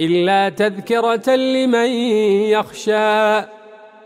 إلا تذكرة لمن يخشى.